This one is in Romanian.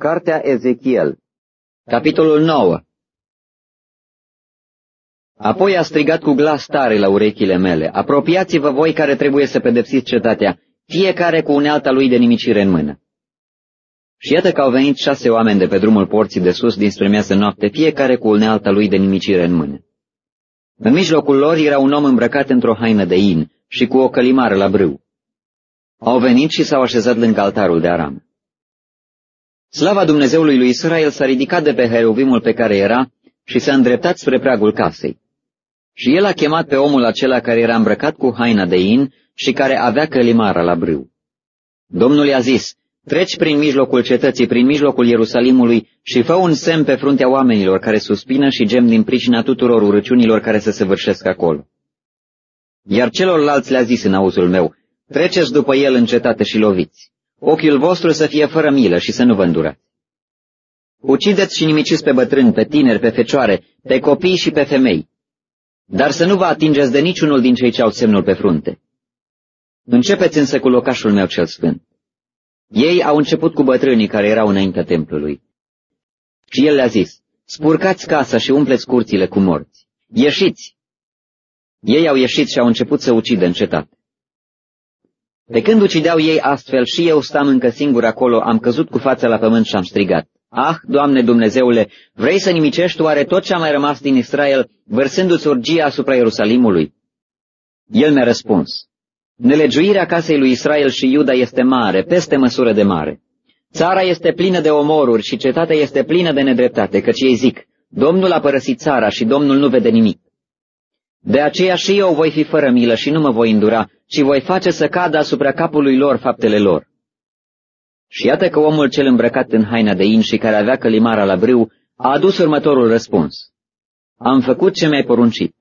Cartea Ezechiel Capitolul 9 Apoi a strigat cu glas tare la urechile mele, apropiați-vă voi care trebuie să pedepsiți cetatea, fiecare cu unealta lui de nimicire în mână. Și iată că au venit șase oameni de pe drumul porții de sus dinspre miasă noapte, fiecare cu unealta lui de nimicire în mână. În mijlocul lor era un om îmbrăcat într-o haină de in și cu o călimară la brâu. Au venit și s-au așezat lângă altarul de aram. Slava Dumnezeului lui Israel s-a ridicat de pe heruvimul pe care era și s-a îndreptat spre pragul casei. Și el a chemat pe omul acela care era îmbrăcat cu haina de in și care avea călimara la brâu. Domnul i-a zis, treci prin mijlocul cetății, prin mijlocul Ierusalimului și fă un semn pe fruntea oamenilor care suspină și gem din pricina tuturor urăciunilor care se săvârșesc acolo. Iar celorlalți le-a zis în auzul meu, treceți după el în cetate și loviți. Ochiul vostru să fie fără milă și să nu vă îndurați. Ucideți și nimiciți pe bătrâni, pe tineri, pe fecioare, pe copii și pe femei, dar să nu vă atingeți de niciunul din cei ce au semnul pe frunte. Începeți însă cu locașul meu cel sfânt. Ei au început cu bătrânii care erau înaintea templului. Și el le-a zis, spurcați casa și umpleți curțile cu morți. Ieșiți! Ei au ieșit și au început să ucidă în cetate. De când ucideau ei astfel și eu stam încă singur acolo, am căzut cu fața la pământ și am strigat. Ah, Doamne Dumnezeule, vrei să nimicești oare tot ce a mai rămas din Israel, vărsându-ți urgia asupra Ierusalimului? El mi-a răspuns, Nelegiuirea casei lui Israel și Iuda este mare, peste măsură de mare. Țara este plină de omoruri și cetatea este plină de nedreptate, căci ei zic, Domnul a părăsit țara și Domnul nu vede nimic. De aceea și eu voi fi fără milă și nu mă voi îndura, ci voi face să cadă asupra capului lor faptele lor. Și iată că omul cel îmbrăcat în haina de in și care avea călimara la brâu a adus următorul răspuns. Am făcut ce mi-ai poruncit.